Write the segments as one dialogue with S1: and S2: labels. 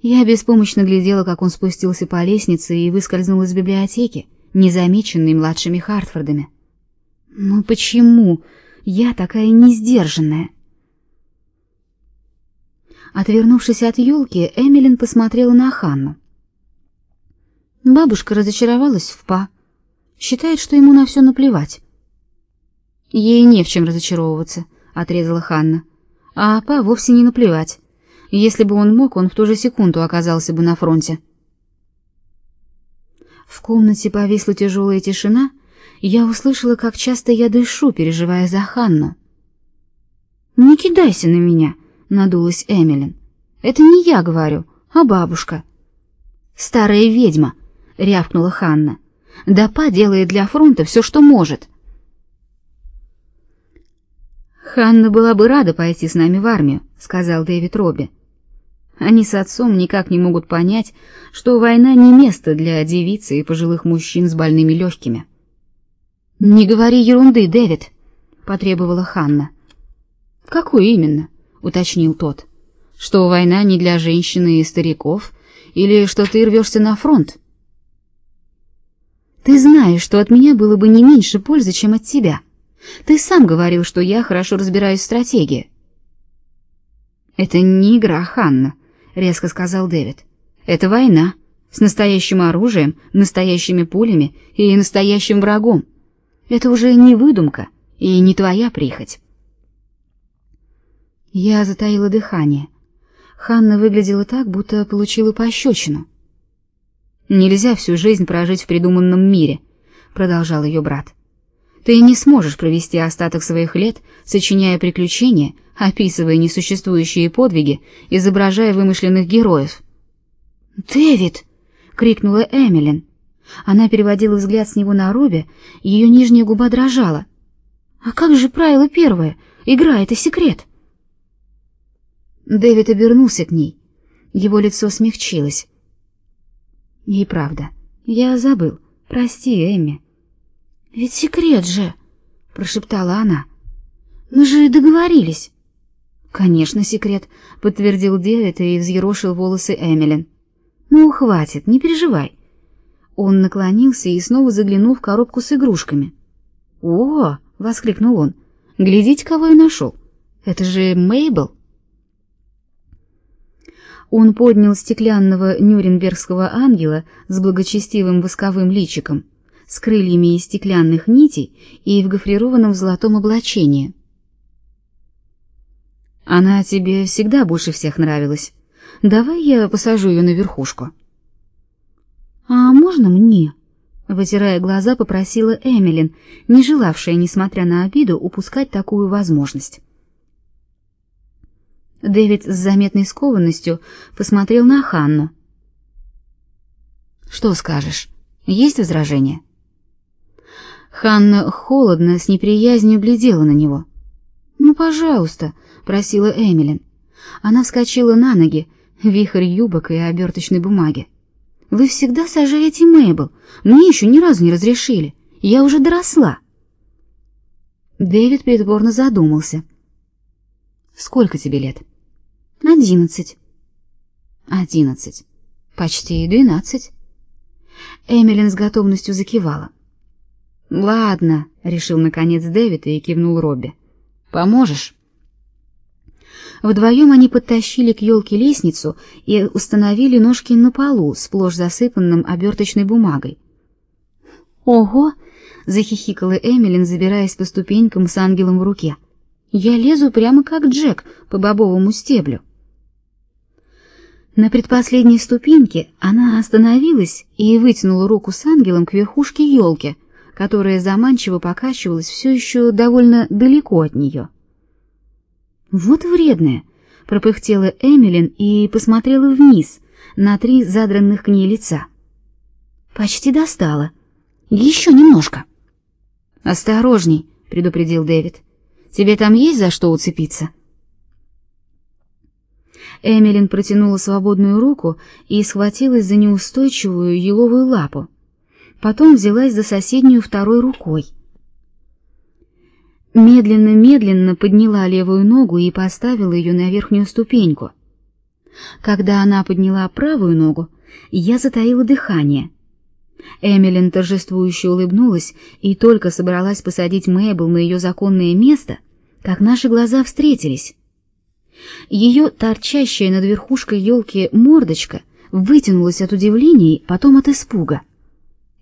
S1: Я беспомощно глядела, как он спустился по лестнице и выскользнул из библиотеки, незамеченный младшими Хартфордами. Ну почему я такая несдержанная? Отвернувшись от елки, Эмилин посмотрела на Ханну. Бабушка разочаровалась в Па, считает, что ему на все наплевать. Ей не в чем разочаровываться, отрезала Ханна. А Па вовсе не наплевать. Если бы он мог, он в ту же секунду оказался бы на фронте. В комнате повисла тяжелая тишина, и я услышала, как часто я дышу, переживая за Ханну. «Не кидайся на меня», — надулась Эмилин. «Это не я говорю, а бабушка». «Старая ведьма», — рявкнула Ханна. «Дапа делает для фронта все, что может». «Ханна была бы рада пойти с нами в армию», — сказал Дэвид Робби. Они с отцом никак не могут понять, что война не место для девицы и пожилых мужчин с больными легкими. Не говори ерунды, Дэвид, потребовала Ханна. Какой именно? уточнил тот. Что война не для женщин и стариков или что ты рвешься на фронт? Ты знаешь, что от меня было бы не меньше пользы, чем от тебя. Ты сам говорил, что я хорошо разбираюсь в стратегии. Это не игра, Ханна, резко сказал Дэвид. Это война с настоящим оружием, настоящими пулями и настоящим врагом. Это уже не выдумка и не твоя прихоть. Я затаила дыхание. Ханна выглядела так, будто получила пощечину. Нельзя всю жизнь прожить в придуманном мире, продолжал ее брат. Ты не сможешь провести остаток своих лет, сочиняя приключения, описывая несуществующие подвиги, изображая вымышленных героев. "Дэвид!" крикнула Эмилин. Она переводила взгляд с него на Робби, ее нижняя губа дрожала. А как же правило первое? Игра это секрет. Дэвид обернулся к ней. Его лицо смягчилось. И правда, я забыл. Прости, Эми. Ведь секрет же, прошептала она. Мы же договорились. Конечно, секрет, подтвердил Дэвид и взъерошил волосы Эмилин. Ну, хватит, не переживай. Он наклонился и снова заглянул в коробку с игрушками. "О!" воскликнул он. "Глядите, кого я нашел! Это же Мейбл!" Он поднял стеклянного нюрнбергского ангела с благочестивым восковым личиком, с крыльями из стеклянных нитей и в гофрированном золотом облачении. Она тебе всегда больше всех нравилась. Давай я посажу ее на верхушку. А можно мне? Вытирая глаза, попросила Эмилин, не желавшая, несмотря на обиду, упускать такую возможность. Дэвид с заметной скованностью посмотрел на Ханну. Что скажешь? Есть возражения? Ханна холодно, с неприязнью глядела на него. "Ну, пожалуйста", просила Эмилин. Она вскочила на ноги, вихрь юбок и оберточной бумаги. Вы всегда сажаете Мейбл. Мне еще ни разу не разрешили. Я уже доросла. Дэвид притворно задумался. Сколько тебе лет? Одиннадцать. Одиннадцать. Почти двенадцать. Эмилин с готовностью закивала. Ладно, решил наконец Дэвид и кивнул Робби. Поможешь? Вдвоем они подтащили к елке лестницу и установили ножки на полу, сплошь засыпанным оберточной бумагой. «Ого!» — захихикала Эмилин, забираясь по ступенькам с ангелом в руке. «Я лезу прямо как Джек по бобовому стеблю». На предпоследней ступеньке она остановилась и вытянула руку с ангелом к верхушке елки, которая заманчиво покачивалась все еще довольно далеко от нее. Вот вредная, пропыхтела Эмилин и посмотрела вниз на три задранных к ней лица. Почти достала. Еще немножко. Осторожней, предупредил Дэвид. Тебе там есть за что уцепиться? Эмилин протянула свободную руку и схватилась за неустойчивую еловую лапу. Потом взялась за соседнюю второй рукой медленно-медленно подняла левую ногу и поставила ее на верхнюю ступеньку. Когда она подняла правую ногу, я затаила дыхание. Эмилин торжествующе улыбнулась и только собралась посадить Мэйбл на ее законное место, как наши глаза встретились. Ее торчащая над верхушкой елки мордочка вытянулась от удивления, потом от испуга.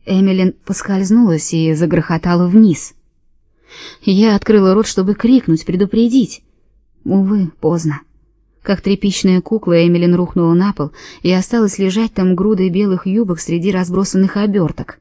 S1: Эмилин поскользнулась и загрохотала вниз. Я открыла рот, чтобы крикнуть, предупредить. Увы, поздно. Как тряпичная кукла, Эмилин рухнула на пол и осталась лежать там грудой белых юбок среди разбросанных оберток.